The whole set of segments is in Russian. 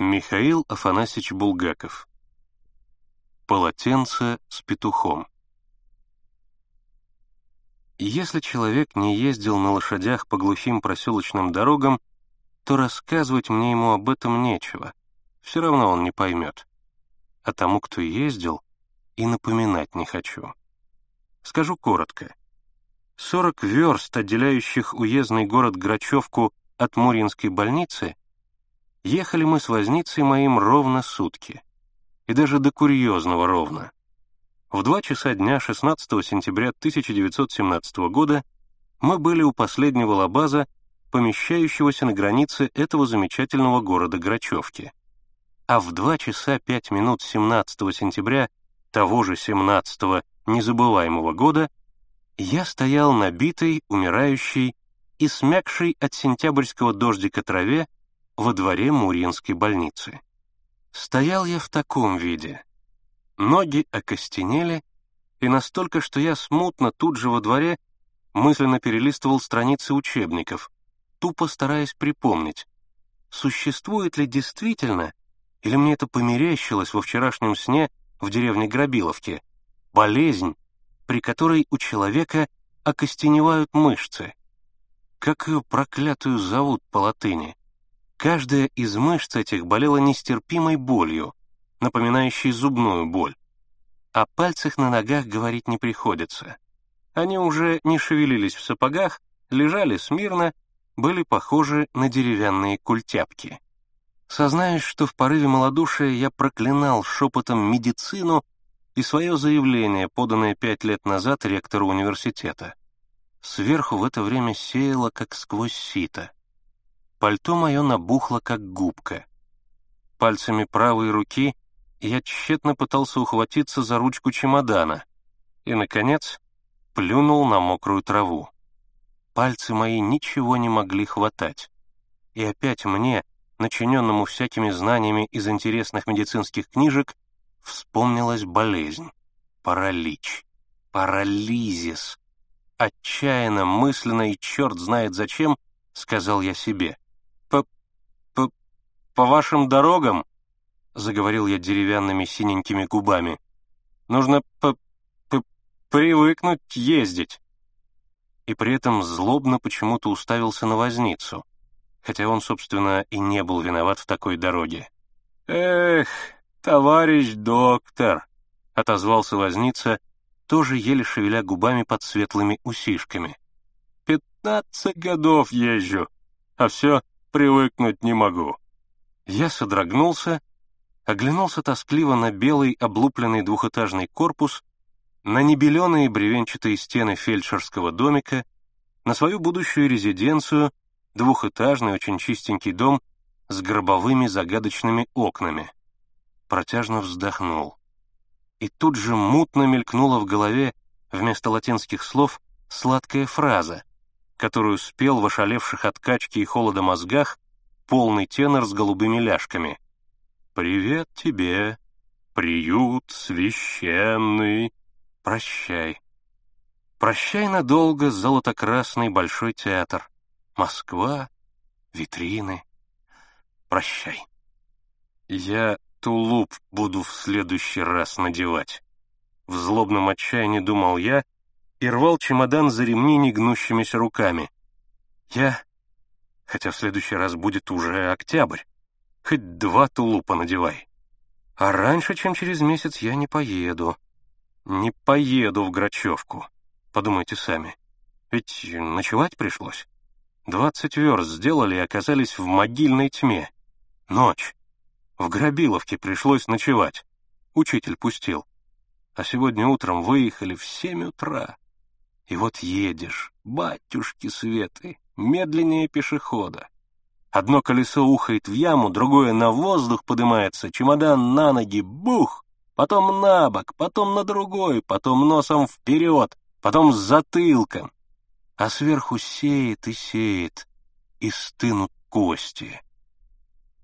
Михаил Афанасьевич Булгаков. Полотенце с петухом. Если человек не ездил на лошадях по глухим проселочным дорогам, то рассказывать мне ему об этом нечего. Все равно он не поймет. А тому, кто ездил, и напоминать не хочу. Скажу коротко. 40 верст, отделяющих уездный город Грачевку от Муринской больницы, ехали мы с возницей моим ровно сутки. И даже до курьезного ровно. В два часа дня 16 сентября 1917 года мы были у последнего лабаза, помещающегося на границе этого замечательного города Грачевки. А в два часа пять минут 17 сентября того же 17 незабываемого года я стоял набитый, умирающий и смягший от сентябрьского дождика траве во дворе Муринской больницы. Стоял я в таком виде. Ноги окостенели, и настолько, что я смутно тут же во дворе мысленно перелистывал страницы учебников, тупо стараясь припомнить, существует ли действительно, или мне это померещилось во вчерашнем сне в деревне Грабиловке, болезнь, при которой у человека окостеневают мышцы. Как ее проклятую зовут по латыни? Каждая из мышц этих болела нестерпимой болью, напоминающей зубную боль. О пальцах на ногах говорить не приходится. Они уже не шевелились в сапогах, лежали смирно, были похожи на деревянные культяпки. Сознаюсь, что в порыве малодушия я проклинал шепотом медицину и свое заявление, поданное пять лет назад ректору университета. Сверху в это время сеяло, как сквозь сито. Пальто мое набухло, как губка. Пальцами правой руки я тщетно пытался ухватиться за ручку чемодана и, наконец, плюнул на мокрую траву. Пальцы мои ничего не могли хватать. И опять мне, начиненному всякими знаниями из интересных медицинских книжек, Вспомнилась болезнь, паралич, парализис. Отчаянно, мысленно и черт знает зачем, сказал я себе. «По... вашим дорогам?» — заговорил я деревянными синенькими губами. «Нужно по... по... привыкнуть ездить». И при этом злобно почему-то уставился на возницу, хотя он, собственно, и не был виноват в такой дороге. «Эх!» «Товарищ доктор», — отозвался возница, тоже еле шевеля губами под светлыми усишками. «Пятнадцать годов езжу, а все привыкнуть не могу». Я содрогнулся, оглянулся тоскливо на белый облупленный двухэтажный корпус, на небеленые бревенчатые стены фельдшерского домика, на свою будущую резиденцию, двухэтажный очень чистенький дом с гробовыми загадочными окнами протяжно вздохнул. И тут же мутно мелькнула в голове вместо латинских слов сладкая фраза, которую спел в ошалевших от качки и холода мозгах полный тенор с голубыми ляжками. «Привет тебе, приют священный, прощай». Прощай надолго, золотокрасный большой театр. Москва, витрины. Прощай. Я тулуп буду в следующий раз надевать. В злобном отчаянии думал я и рвал чемодан за ремни негнущимися руками. Я, хотя в следующий раз будет уже октябрь, хоть два тулупа надевай. А раньше, чем через месяц, я не поеду. Не поеду в Грачевку, подумайте сами. Ведь ночевать пришлось. Двадцать верст сделали и оказались в могильной тьме. Ночь. В Грабиловке пришлось ночевать. Учитель пустил. А сегодня утром выехали в семь утра. И вот едешь, батюшки светы, медленнее пешехода. Одно колесо ухает в яму, другое на воздух поднимается, чемодан на ноги, бух! Потом на бок, потом на другой, потом носом вперед, потом с затылком. А сверху сеет и сеет, и стынут кости.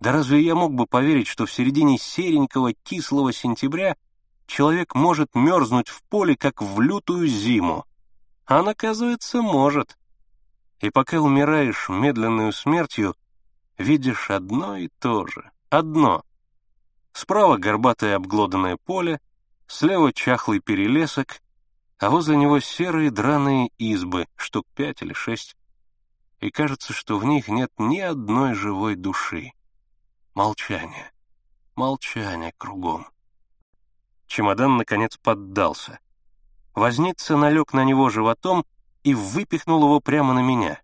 Да разве я мог бы поверить, что в середине серенького кислого сентября человек может мерзнуть в поле, как в лютую зиму? А он, оказывается, может. И пока умираешь медленную смертью, видишь одно и то же, одно. Справа горбатое обглоданное поле, слева чахлый перелесок, а возле него серые драные избы, штук пять или шесть. И кажется, что в них нет ни одной живой души. Молчание. Молчание кругом. Чемодан, наконец, поддался. Возница налег на него животом и выпихнул его прямо на меня.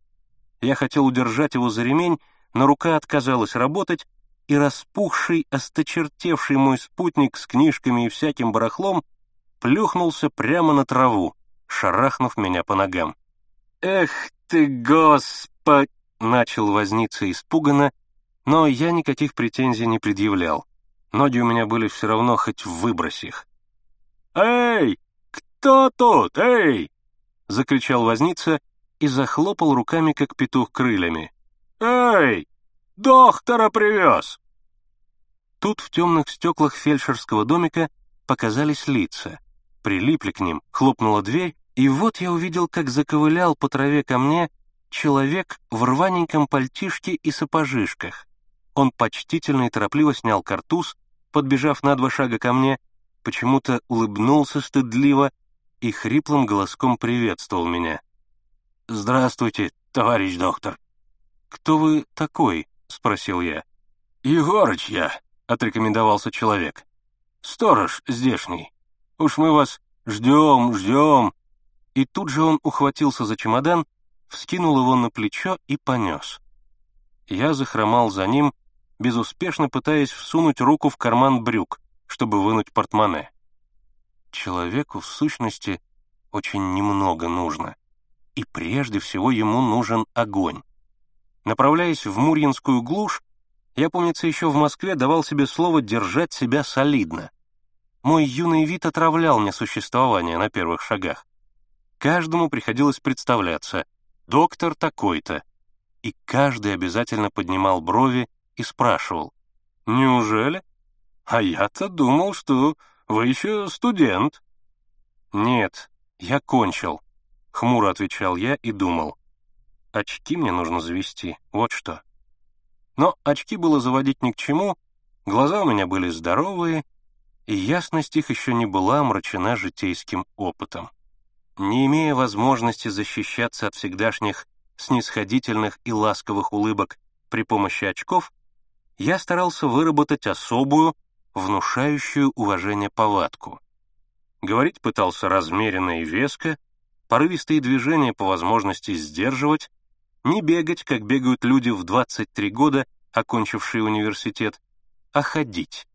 Я хотел удержать его за ремень, но рука отказалась работать, и распухший, осточертевший мой спутник с книжками и всяким барахлом плюхнулся прямо на траву, шарахнув меня по ногам. «Эх ты, Господь!» — начал возниться испуганно, но я никаких претензий не предъявлял. Ноги у меня были все равно, хоть выбрось их. «Эй, кто тут, эй!» — закричал возница и захлопал руками, как петух крыльями. «Эй, доктора привез!» Тут в темных стеклах фельдшерского домика показались лица. Прилипли к ним, хлопнула дверь, и вот я увидел, как заковылял по траве ко мне человек в рваненьком пальтишке и сапожишках. Он почтительно и торопливо снял картуз, подбежав на два шага ко мне, почему-то улыбнулся стыдливо и хриплым голоском приветствовал меня. «Здравствуйте, товарищ доктор». «Кто вы такой?» — спросил я. «Егорыч я», отрекомендовался человек. «Сторож здешний. Уж мы вас ждем, ждем». И тут же он ухватился за чемодан, вскинул его на плечо и понес. Я захромал за ним, безуспешно пытаясь всунуть руку в карман брюк, чтобы вынуть портмоне. Человеку, в сущности, очень немного нужно. И прежде всего ему нужен огонь. Направляясь в Мурьинскую глушь, я, помнится, еще в Москве давал себе слово держать себя солидно. Мой юный вид отравлял мне существование на первых шагах. Каждому приходилось представляться «доктор такой-то», и каждый обязательно поднимал брови и спрашивал «Неужели? А я-то думал, что вы еще студент». «Нет, я кончил», — хмуро отвечал я и думал. «Очки мне нужно завести, вот что». Но очки было заводить ни к чему, глаза у меня были здоровые, и ясность их еще не была омрачена житейским опытом. Не имея возможности защищаться от всегдашних снисходительных и ласковых улыбок при помощи очков, я старался выработать особую, внушающую уважение повадку. Говорить пытался размеренно и веско, порывистые движения по возможности сдерживать, не бегать, как бегают люди в 23 года, окончившие университет, а ходить.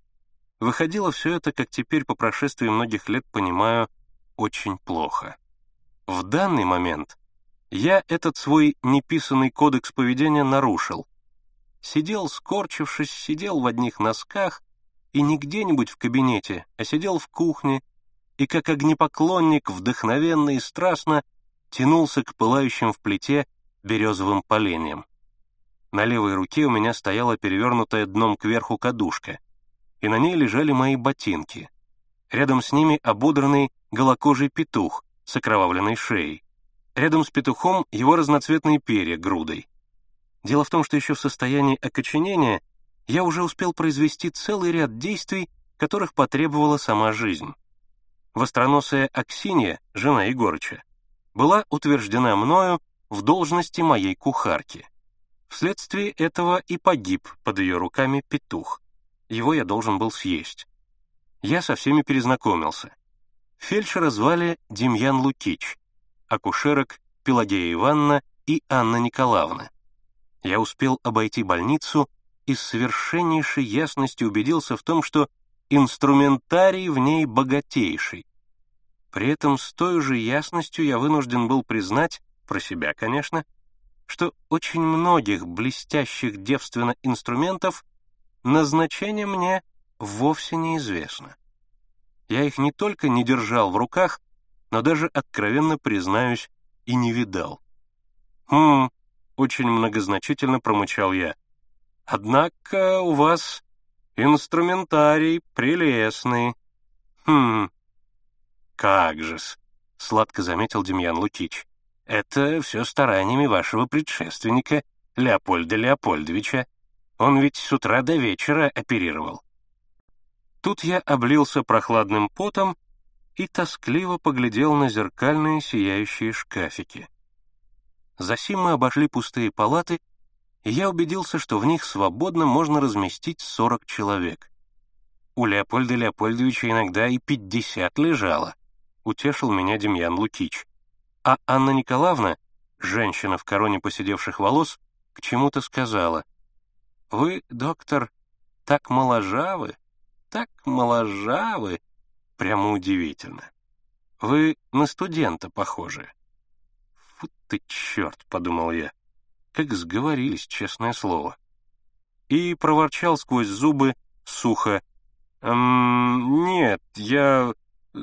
Выходило все это, как теперь по прошествии многих лет понимаю, очень плохо. В данный момент я этот свой неписанный кодекс поведения нарушил. Сидел, скорчившись, сидел в одних носках, и не где-нибудь в кабинете, а сидел в кухне, и как огнепоклонник вдохновенно и страстно тянулся к пылающим в плите березовым поленьям. На левой руке у меня стояла перевернутая дном кверху кадушка, и на ней лежали мои ботинки. Рядом с ними ободранный голокожий петух с окровавленной шеей. Рядом с петухом его разноцветные перья грудой. Дело в том, что еще в состоянии окоченения я уже успел произвести целый ряд действий, которых потребовала сама жизнь. Востроносая Аксинья, жена Егорыча, была утверждена мною в должности моей кухарки. Вследствие этого и погиб под ее руками петух. Его я должен был съесть. Я со всеми перезнакомился. Фельдшера звали Демьян Лукич, акушерок Пелагея Ивановна и Анна Николаевна. Я успел обойти больницу и с совершеннейшей ясностью убедился в том, что инструментарий в ней богатейший. При этом с той же ясностью я вынужден был признать, про себя, конечно, что очень многих блестящих девственно инструментов назначение мне вовсе неизвестно. Я их не только не держал в руках, но даже, откровенно признаюсь, и не видал. «Хм», — очень многозначительно промычал я. «Однако у вас инструментарий прелестный». «Хм, как же-с», — сладко заметил Демьян Лукич. Это все стараниями вашего предшественника, Леопольда Леопольдовича. Он ведь с утра до вечера оперировал. Тут я облился прохладным потом и тоскливо поглядел на зеркальные сияющие шкафики. Засим мы обошли пустые палаты, и я убедился, что в них свободно можно разместить 40 человек. У Леопольда Леопольдовича иногда и 50 лежало, утешил меня Демьян Лукич. А Анна Николаевна, женщина в короне посидевших волос, к чему-то сказала. «Вы, доктор, так моложавы, так моложавы, прямо удивительно. Вы на студента похожи». «Фу ты черт», — подумал я, — как сговорились, честное слово. И проворчал сквозь зубы сухо. «Эм, «Нет, я...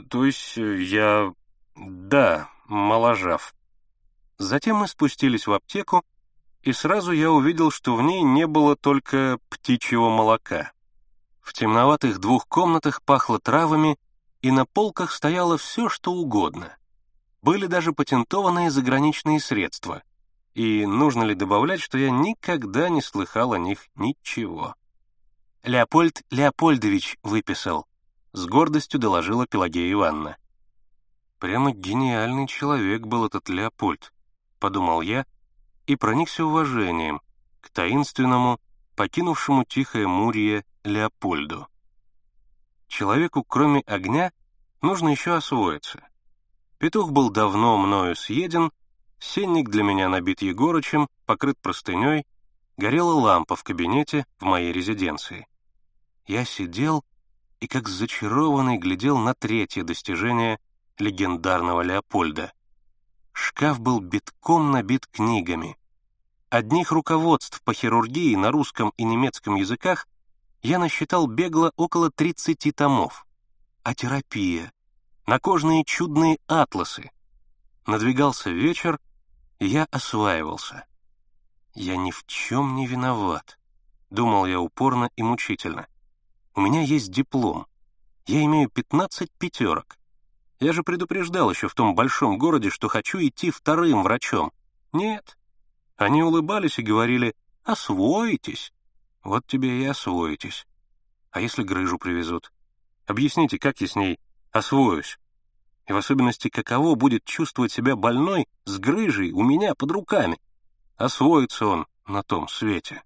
то есть я... да, моложав». Затем мы спустились в аптеку, и сразу я увидел, что в ней не было только птичьего молока. В темноватых двух комнатах пахло травами, и на полках стояло все, что угодно. Были даже патентованные заграничные средства, и нужно ли добавлять, что я никогда не слыхал о них ничего. «Леопольд Леопольдович выписал», — с гордостью доложила Пелагея Ивановна. Прямо гениальный человек был этот Леопольд, подумал я и проникся уважением к таинственному, покинувшему тихое Мурье Леопольду. Человеку, кроме огня, нужно еще освоиться. Петух был давно мною съеден, сенник для меня набит Егорычем, покрыт простыней, горела лампа в кабинете в моей резиденции. Я сидел и как зачарованный глядел на третье достижение легендарного Леопольда. Шкаф был битком набит книгами. Одних руководств по хирургии на русском и немецком языках я насчитал бегло около 30 томов. А терапия, накожные чудные атласы. Надвигался вечер, я осваивался. Я ни в чем не виноват, думал я упорно и мучительно. У меня есть диплом. Я имею 15 пятерок. Я же предупреждал еще в том большом городе, что хочу идти вторым врачом. Нет. Они улыбались и говорили «освоитесь». Вот тебе и освоитесь. А если грыжу привезут? Объясните, как я с ней освоюсь? И в особенности, каково будет чувствовать себя больной с грыжей у меня под руками? Освоится он на том свете.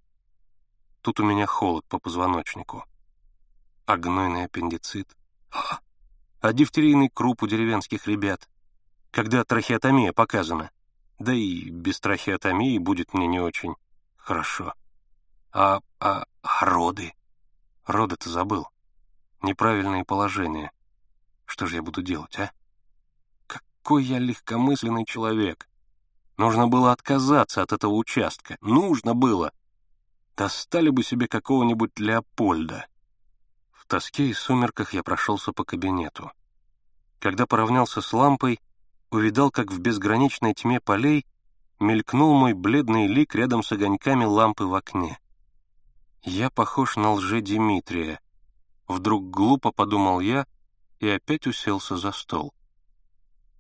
Тут у меня холод по позвоночнику. А гнойный аппендицит? а дифтерийный круп у деревенских ребят, когда трахеотомия показана. Да и без трахеотомии будет мне не очень хорошо. А, а, а роды? Роды-то забыл. Неправильные положения. Что же я буду делать, а? Какой я легкомысленный человек. Нужно было отказаться от этого участка. Нужно было. Достали бы себе какого-нибудь Леопольда. В тоске и сумерках я прошелся по кабинету. Когда поравнялся с лампой, увидал, как в безграничной тьме полей мелькнул мой бледный лик рядом с огоньками лампы в окне. Я похож на лже-Димитрия. Вдруг глупо подумал я и опять уселся за стол.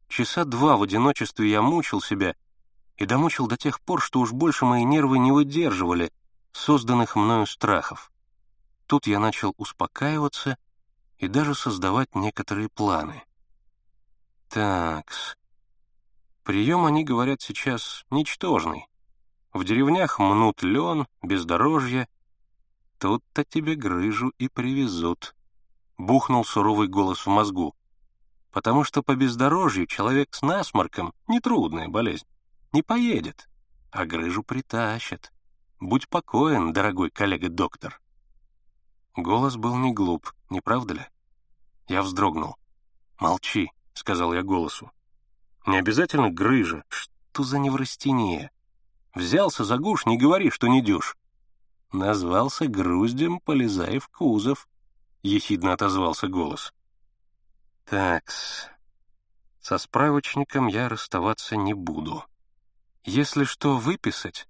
Часа два в одиночестве я мучил себя и домучил до тех пор, что уж больше мои нервы не выдерживали созданных мною страхов. Тут я начал успокаиваться и даже создавать некоторые планы. Такс. Прием, они говорят, сейчас ничтожный. В деревнях мнут лен, бездорожье. Тут-то тебе грыжу и привезут. Бухнул суровый голос в мозгу. Потому что по бездорожью человек с насморком — нетрудная болезнь. Не поедет, а грыжу притащат. Будь покоен, дорогой коллега-доктор. Голос был не глуп, не правда ли? Я вздрогнул. «Молчи», — сказал я голосу. «Не обязательно грыжа. Что за неврастения? Взялся за гуш, не говори, что не дюшь». Назвался груздем, полезая в кузов, — ехидно отозвался голос. Такс, со справочником я расставаться не буду. Если что выписать,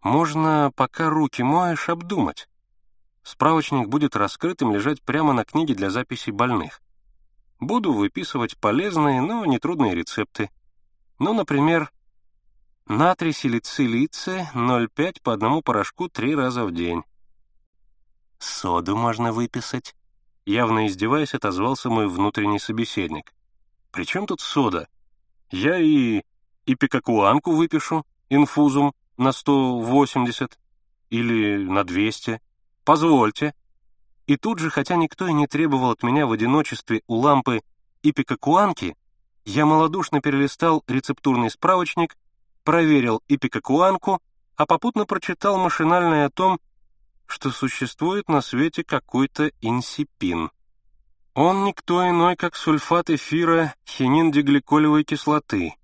можно, пока руки моешь, обдумать. Справочник будет раскрытым лежать прямо на книге для записи больных. Буду выписывать полезные, но нетрудные рецепты. Ну, например, натрий силицилиция 0,5 по одному порошку три раза в день. соду можно выписать». Явно издеваясь, отозвался мой внутренний собеседник. «При чем тут сода? Я и... и пикакуанку выпишу, инфузум, на 180 или на 200. Позвольте». И тут же, хотя никто и не требовал от меня в одиночестве у лампы и пикакуанки, я малодушно перелистал рецептурный справочник, проверил ипикакуанку, а попутно прочитал машинальное о том, что существует на свете какой-то инсипин. Он никто иной, как сульфат эфира хинин-дигликолевой кислоты.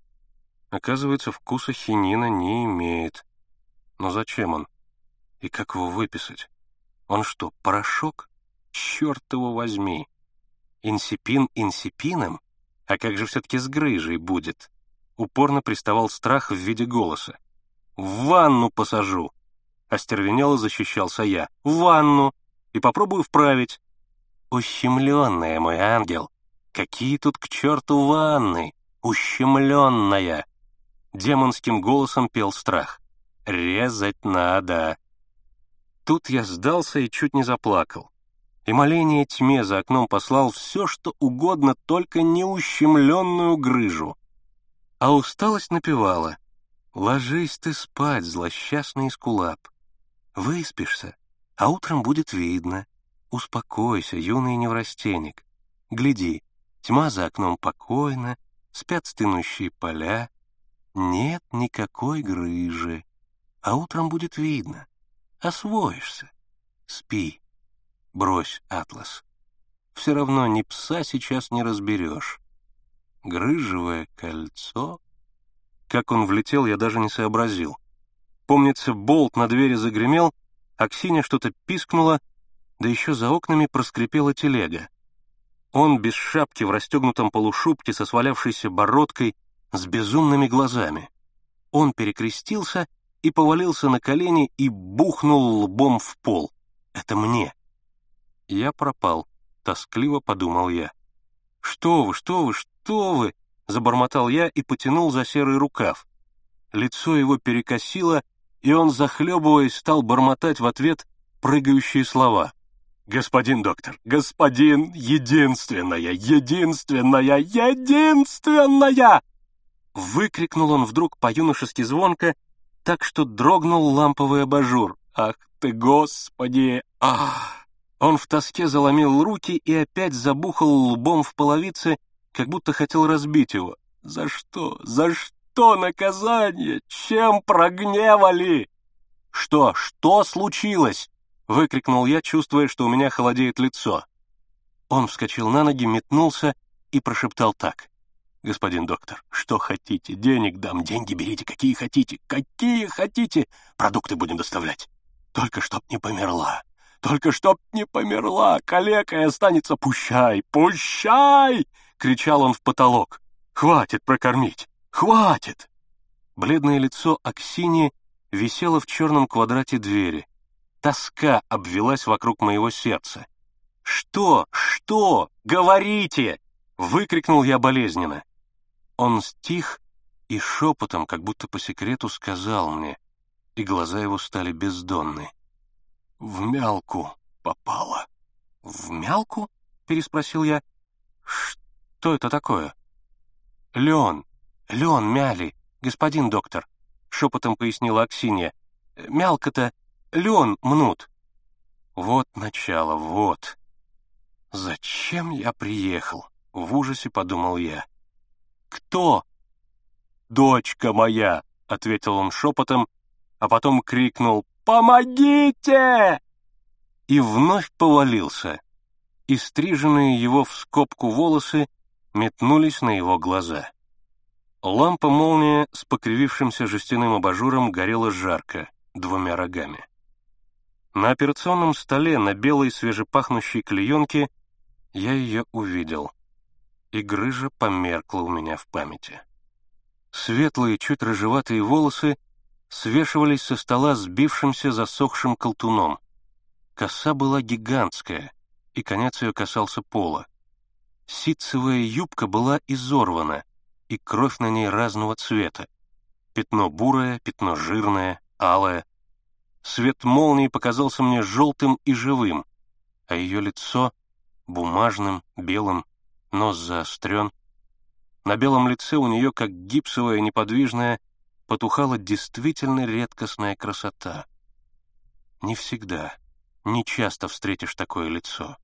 Оказывается, вкуса хинина не имеет. Но зачем он? И как его выписать? Он что, порошок? Черт его возьми! Инсипин инсипином? А как же все-таки с грыжей будет? Упорно приставал страх в виде голоса. «В ванну посажу!» Остервенело защищался я. «В ванну! И попробую вправить!» «Ущемленная, мой ангел! Какие тут к черту ванны! Ущемленная!» Демонским голосом пел страх. «Резать надо!» Тут я сдался и чуть не заплакал и моление тьме за окном послал все, что угодно, только не ущемленную грыжу. А усталость напевала «Ложись ты спать, злосчастный скулап. Выспишься, а утром будет видно. Успокойся, юный неврастенник. Гляди, тьма за окном покойна, спят стынущие поля. Нет никакой грыжи, а утром будет видно. Освоишься. Спи, Брось, Атлас. Все равно ни пса сейчас не разберешь. Грыжевое кольцо? Как он влетел, я даже не сообразил. Помнится, болт на двери загремел, а Ксения что-то пискнула, да еще за окнами проскрипела телега. Он без шапки в расстегнутом полушубке со свалявшейся бородкой, с безумными глазами. Он перекрестился и повалился на колени и бухнул лбом в пол. Это мне. Я пропал, тоскливо подумал я. «Что вы, что вы, что вы!» — забормотал я и потянул за серый рукав. Лицо его перекосило, и он, захлебываясь, стал бормотать в ответ прыгающие слова. «Господин доктор, господин, единственная, единственная, единственная!» Выкрикнул он вдруг по-юношески звонко, так что дрогнул ламповый абажур. «Ах ты, господи! Ах!» Он в тоске заломил руки и опять забухал лбом в половице, как будто хотел разбить его. «За что? За что наказание? Чем прогневали?» «Что? Что случилось?» — выкрикнул я, чувствуя, что у меня холодеет лицо. Он вскочил на ноги, метнулся и прошептал так. «Господин доктор, что хотите? Денег дам, деньги берите, какие хотите, какие хотите, продукты будем доставлять. Только чтоб не померла. Только чтоб не померла, калекой останется, пущай, пущай!» — кричал он в потолок. «Хватит прокормить! Хватит!» Бледное лицо Аксини висело в черном квадрате двери. Тоска обвелась вокруг моего сердца. «Что? Что? Говорите!» — выкрикнул я болезненно. Он стих и шепотом, как будто по секрету, сказал мне, и глаза его стали бездонны. В мялку попала. В мялку? Переспросил я. Что это такое? Лен, лен мяли, господин доктор, шепотом пояснила Аксинья. Мялка-то лен мнут. Вот начало, вот. Зачем я приехал? В ужасе подумал я. Кто? Дочка моя, ответил он шепотом, а потом крикнул «Помогите!» И вновь повалился, и стриженные его в скобку волосы метнулись на его глаза. Лампа-молния с покривившимся жестяным абажуром горела жарко, двумя рогами. На операционном столе на белой свежепахнущей клеенке я ее увидел, и грыжа померкла у меня в памяти. Светлые, чуть рыжеватые волосы свешивались со стола сбившимся засохшим колтуном. Коса была гигантская, и конец ее касался пола. Ситцевая юбка была изорвана, и кровь на ней разного цвета. Пятно бурое, пятно жирное, алое. Свет молнии показался мне желтым и живым, а ее лицо бумажным, белым, нос заострен. На белом лице у нее, как гипсовая, неподвижная, потухала действительно редкостная красота. Не всегда, не часто встретишь такое лицо.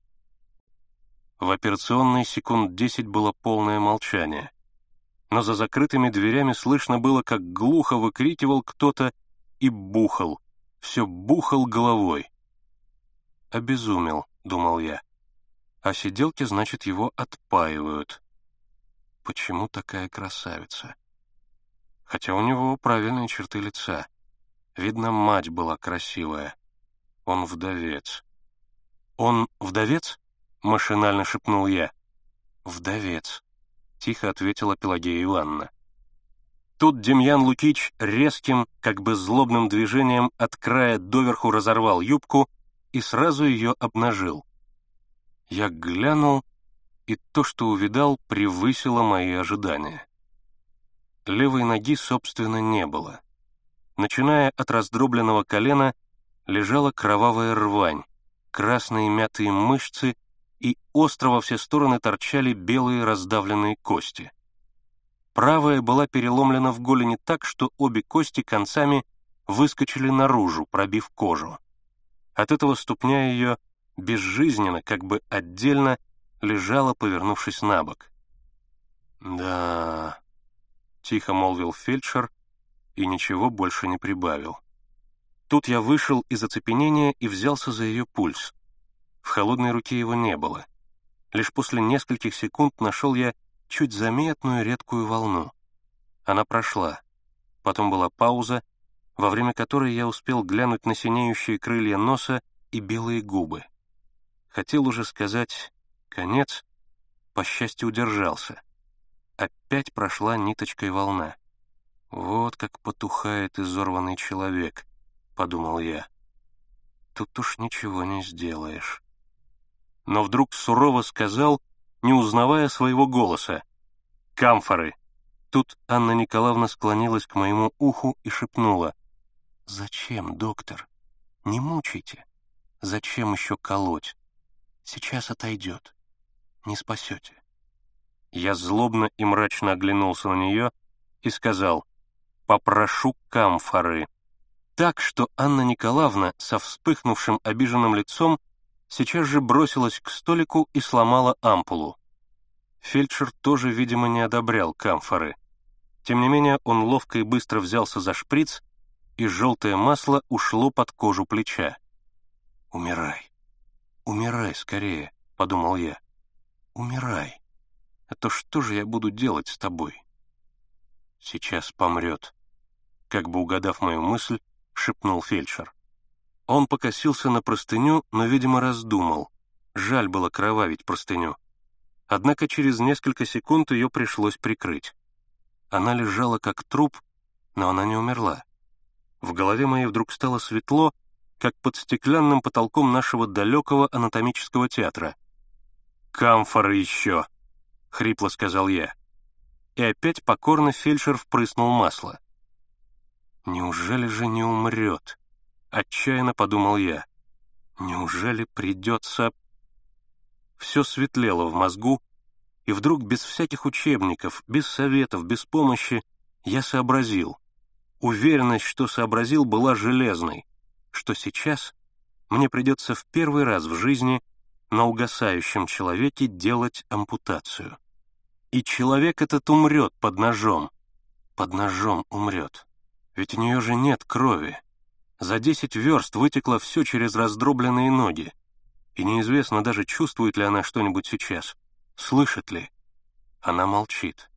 В операционной секунд десять было полное молчание. Но за закрытыми дверями слышно было, как глухо выкрикивал кто-то и бухал, все бухал головой. «Обезумел», — думал я. «А сиделки, значит, его отпаивают». Почему такая красавица? Хотя у него правильные черты лица. Видно, мать была красивая. Он вдовец. «Он вдовец?» — машинально шепнул я. «Вдовец», — тихо ответила Пелагея Ивановна. Тут Демьян Лукич резким, как бы злобным движением от края доверху разорвал юбку и сразу ее обнажил. Я глянул, и то, что увидал, превысило мои ожидания. Левой ноги, собственно, не было. Начиная от раздробленного колена, лежала кровавая рвань, красные мятые мышцы и остро во все стороны торчали белые раздавленные кости. Правая была переломлена в голени так, что обе кости концами выскочили наружу, пробив кожу. От этого ступня ее безжизненно, как бы отдельно, лежала, повернувшись на бок. «Да...» — тихо молвил фельдшер и ничего больше не прибавил. Тут я вышел из оцепенения и взялся за ее пульс. В холодной руке его не было. Лишь после нескольких секунд нашел я чуть заметную редкую волну. Она прошла. Потом была пауза, во время которой я успел глянуть на синеющие крылья носа и белые губы. Хотел уже сказать «конец», по счастью, удержался. Опять прошла ниточкой волна. Вот как потухает изорванный человек —— подумал я. «Тут уж ничего не сделаешь». Но вдруг сурово сказал, не узнавая своего голоса. «Камфоры!» Тут Анна Николаевна склонилась к моему уху и шепнула. «Зачем, доктор? Не мучайте. Зачем еще колоть? Сейчас отойдет. Не спасете». Я злобно и мрачно оглянулся на нее и сказал, «Попрошу камфоры» так, что Анна Николаевна со вспыхнувшим обиженным лицом сейчас же бросилась к столику и сломала ампулу. Фельдшер тоже, видимо, не одобрял камфоры. Тем не менее, он ловко и быстро взялся за шприц, и желтое масло ушло под кожу плеча. «Умирай, умирай скорее», — подумал я. «Умирай, а то что же я буду делать с тобой?» «Сейчас помрет», — как бы угадав мою мысль, — шепнул фельдшер. Он покосился на простыню, но, видимо, раздумал. Жаль было кровавить простыню. Однако через несколько секунд ее пришлось прикрыть. Она лежала как труп, но она не умерла. В голове моей вдруг стало светло, как под стеклянным потолком нашего далекого анатомического театра. «Камфоры еще!» — хрипло сказал я. И опять покорно фельдшер впрыснул масло. «Неужели же не умрет?» — отчаянно подумал я. «Неужели придется...» Все светлело в мозгу, и вдруг без всяких учебников, без советов, без помощи я сообразил. Уверенность, что сообразил, была железной, что сейчас мне придется в первый раз в жизни на угасающем человеке делать ампутацию. И человек этот умрет под ножом. Под ножом умрет. Ведь у нее же нет крови. За десять верст вытекло все через раздробленные ноги. И неизвестно даже, чувствует ли она что-нибудь сейчас, слышит ли. Она молчит.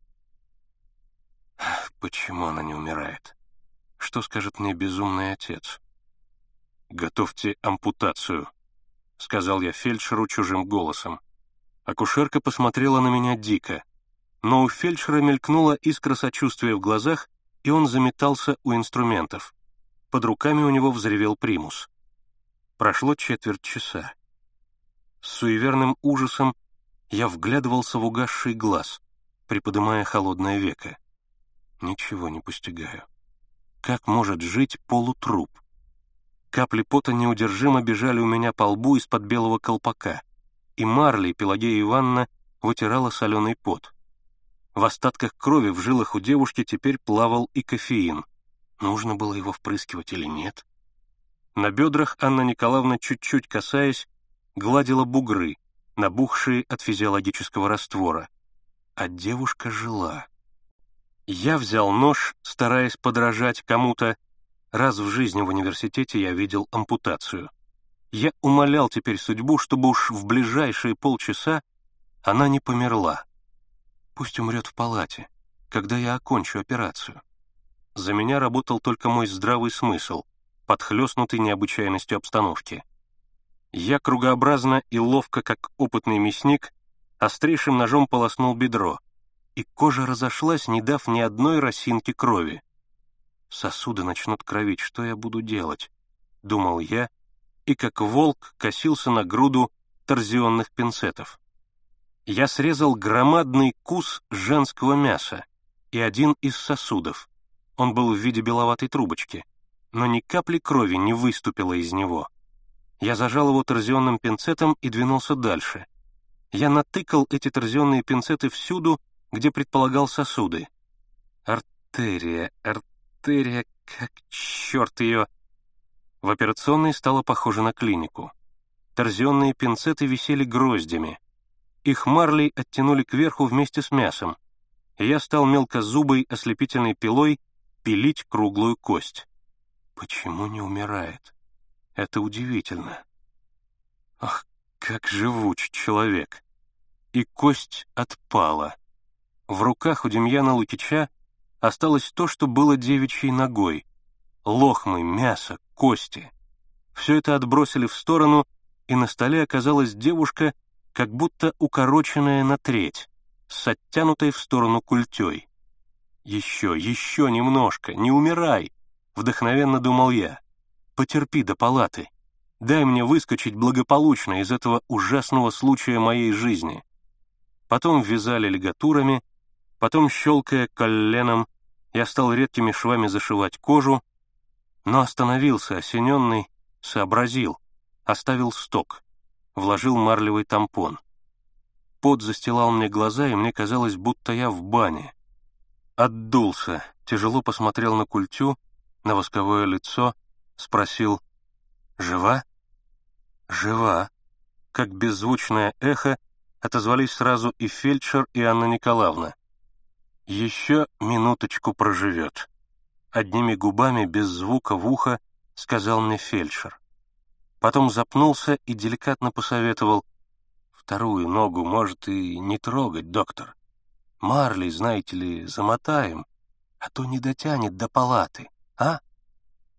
Почему она не умирает? Что скажет мне безумный отец? «Готовьте ампутацию», — сказал я фельдшеру чужим голосом. Акушерка посмотрела на меня дико, но у фельдшера мелькнула искра сочувствия в глазах, и он заметался у инструментов. Под руками у него взревел примус. Прошло четверть часа. С суеверным ужасом я вглядывался в угасший глаз, приподымая холодное веко. Ничего не постигаю. Как может жить полутруп? Капли пота неудержимо бежали у меня по лбу из-под белого колпака, и Марли, Пелагея Ивановна, вытирала соленый пот. В остатках крови в жилах у девушки теперь плавал и кофеин. Нужно было его впрыскивать или нет? На бедрах Анна Николаевна, чуть-чуть касаясь, гладила бугры, набухшие от физиологического раствора. А девушка жила. Я взял нож, стараясь подражать кому-то. Раз в жизни в университете я видел ампутацию. Я умолял теперь судьбу, чтобы уж в ближайшие полчаса она не померла. Пусть умрет в палате, когда я окончу операцию. За меня работал только мой здравый смысл, подхлестнутый необычайностью обстановки. Я кругообразно и ловко, как опытный мясник, острейшим ножом полоснул бедро, и кожа разошлась, не дав ни одной росинки крови. «Сосуды начнут кровить, что я буду делать?» — думал я, и как волк косился на груду торзионных пинцетов. Я срезал громадный кус женского мяса и один из сосудов. Он был в виде беловатой трубочки, но ни капли крови не выступило из него. Я зажал его торзионным пинцетом и двинулся дальше. Я натыкал эти торзионные пинцеты всюду, где предполагал сосуды. Артерия, артерия, как черт ее... В операционной стало похоже на клинику. Торзионные пинцеты висели гроздями. Их марлей оттянули кверху вместе с мясом, я стал мелкозубой ослепительной пилой пилить круглую кость. Почему не умирает? Это удивительно. Ах, как живуч человек! И кость отпала. В руках у Демьяна Лукича осталось то, что было девичьей ногой. Лохмы, мясо, кости. Все это отбросили в сторону, и на столе оказалась девушка, как будто укороченная на треть, с оттянутой в сторону культей. «Еще, еще немножко, не умирай!» Вдохновенно думал я. «Потерпи до палаты. Дай мне выскочить благополучно из этого ужасного случая моей жизни». Потом вязали лигатурами, потом, щелкая коленом, я стал редкими швами зашивать кожу, но остановился, осененный, сообразил, оставил сток, вложил марлевый тампон. Пот застилал мне глаза, и мне казалось, будто я в бане. Отдулся, тяжело посмотрел на культю, на восковое лицо, спросил «Жива?» «Жива», как беззвучное эхо отозвались сразу и фельдшер, и Анна Николаевна. «Еще минуточку проживет», — одними губами, без звука в ухо, сказал мне фельдшер. Потом запнулся и деликатно посоветовал «Вторую ногу, может, и не трогать, доктор. Марли, знаете ли, замотаем, а то не дотянет до палаты» а?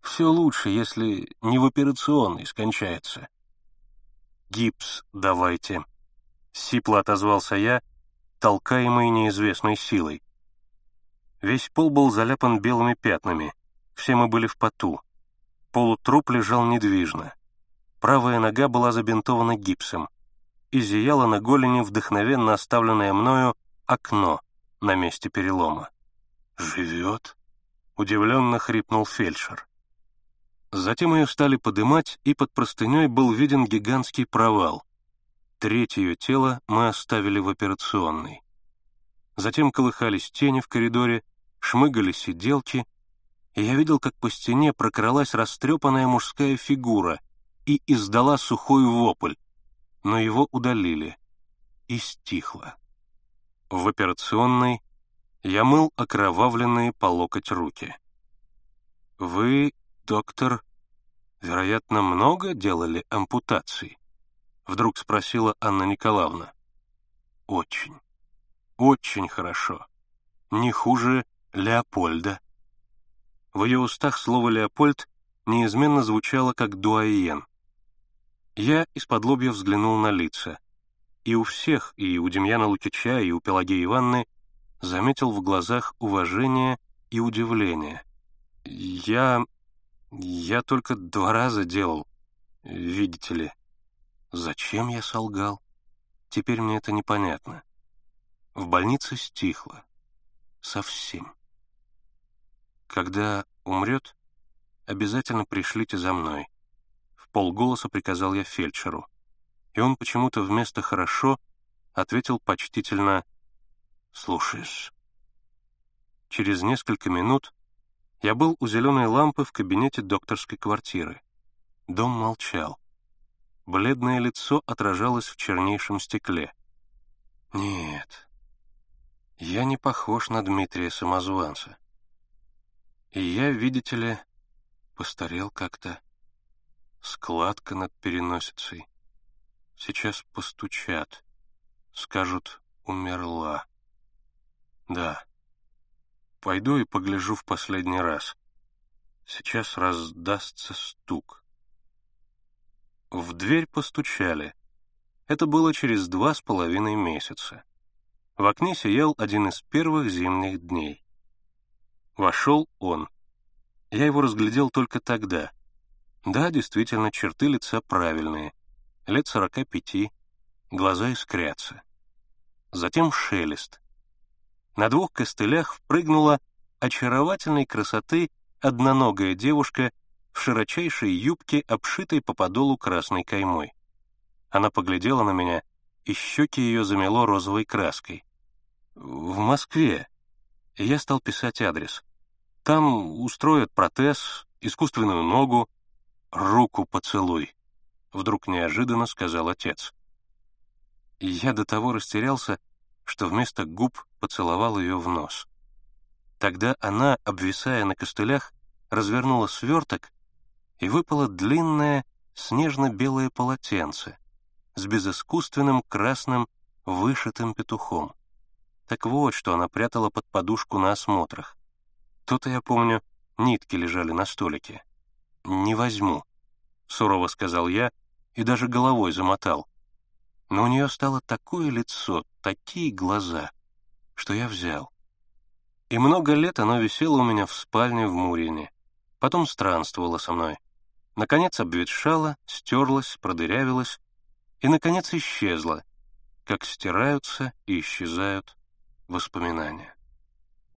Все лучше, если не в операционной скончается. «Гипс давайте», — сипло отозвался я, толкаемый неизвестной силой. Весь пол был заляпан белыми пятнами, все мы были в поту. Полутруп лежал недвижно. Правая нога была забинтована гипсом, и зияло на голени вдохновенно оставленное мною окно на месте перелома. «Живет?» Удивленно хрипнул фельдшер. Затем ее стали подымать, и под простыней был виден гигантский провал. Третье тело мы оставили в операционной. Затем колыхались тени в коридоре, шмыгали сиделки, и я видел, как по стене прокралась растрепанная мужская фигура и издала сухой вопль, но его удалили, и стихло. В операционной я мыл окровавленные по локоть руки. «Вы, доктор, вероятно, много делали ампутаций?» Вдруг спросила Анна Николаевна. «Очень, очень хорошо. Не хуже Леопольда». В ее устах слово «Леопольд» неизменно звучало как «дуаен». Я из-под лобья взглянул на лица. И у всех, и у Демьяна Лукича, и у Пелагеи Ивановны заметил в глазах уважение и удивление. «Я... я только два раза делал, видите ли. Зачем я солгал? Теперь мне это непонятно. В больнице стихло. Совсем. Когда умрет, обязательно пришлите за мной. В полголоса приказал я фельдшеру. И он почему-то вместо «хорошо» ответил почтительно «слушаюсь». Через несколько минут я был у зеленой лампы в кабинете докторской квартиры. Дом молчал. Бледное лицо отражалось в чернейшем стекле. Нет, я не похож на Дмитрия Самозванца. И я, видите ли, постарел как-то. Складка над переносицей. Сейчас постучат. Скажут «умерла». Да. Пойду и погляжу в последний раз. Сейчас раздастся стук. В дверь постучали. Это было через два с половиной месяца. В окне сиял один из первых зимних дней. Вошел он. Я его разглядел только тогда. Да, действительно, черты лица правильные. Лет сорока пяти, глаза искрятся. Затем шелест. На двух костылях впрыгнула очаровательной красоты одноногая девушка в широчайшей юбке, обшитой по подолу красной каймой. Она поглядела на меня, и щеки ее замело розовой краской. «В Москве». я стал писать адрес. Там устроят протез, искусственную ногу. «Руку поцелуй», — вдруг неожиданно сказал отец. И я до того растерялся, что вместо губ поцеловал ее в нос. Тогда она, обвисая на костылях, развернула сверток и выпало длинное снежно-белое полотенце с безыскусственным красным вышитым петухом. Так вот, что она прятала под подушку на осмотрах. То-то, я помню, нитки лежали на столике. «Не возьму», — сурово сказал я и даже головой замотал. Но у нее стало такое лицо, такие глаза, что я взял. И много лет оно висело у меня в спальне в Мурине. Потом странствовало со мной. Наконец обветшала, стерлась, продырявилась и, наконец, исчезла, как стираются и исчезают воспоминания.